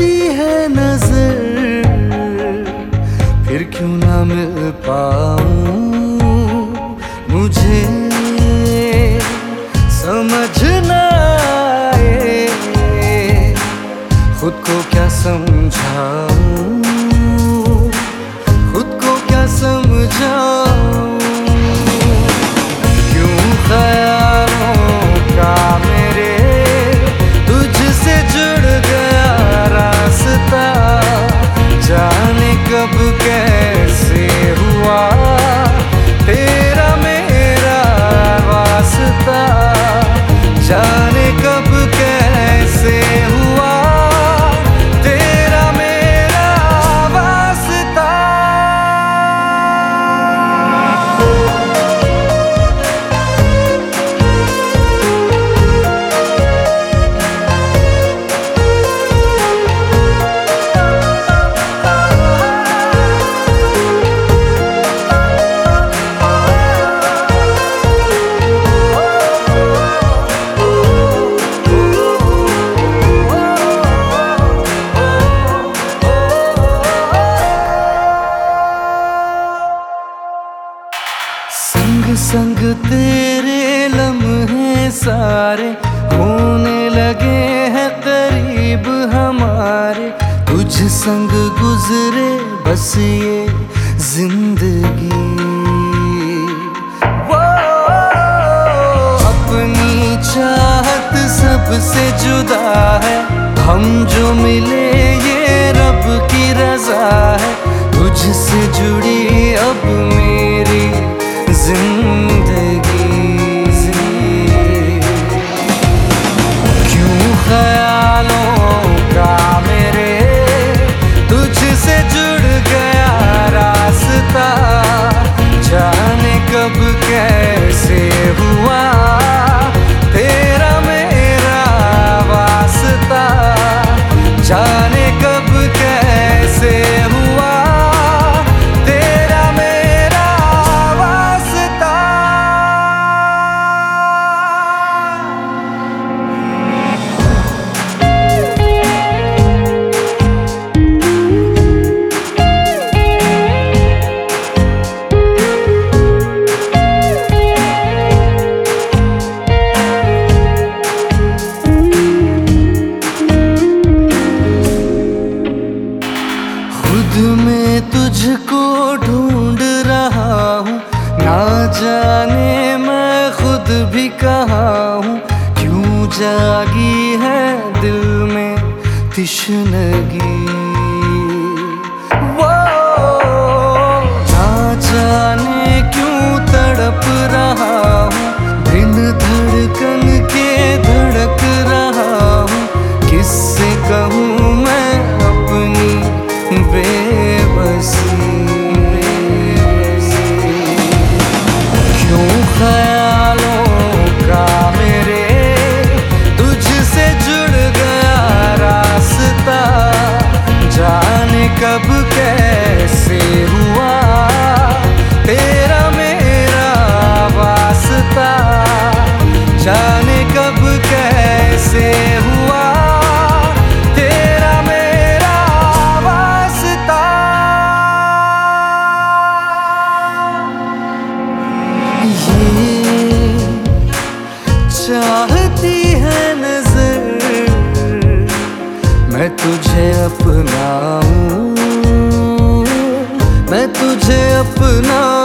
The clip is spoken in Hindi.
चाहती है नज़र फिर क्यों ना मिल पाऊँ? मुझे सारे होने लगे हैं करीब हमारे। तुझ संग गुजरे बस ये ज़िंदगी। अपनी चाहत सबसे जुदा है। हम जो मिले ये रब की रजा है। तुझसे जुड़ी अब मेरी जागी है दिल में तिश्नगी। कब कैसे हुआ? तेरा मेरा वास्ता जाने कब कैसे हुआ? तेरा मेरा वास्ता। ये चाहती है नज़र, मैं तुझे अपनाऊं। मैं तुझे अपना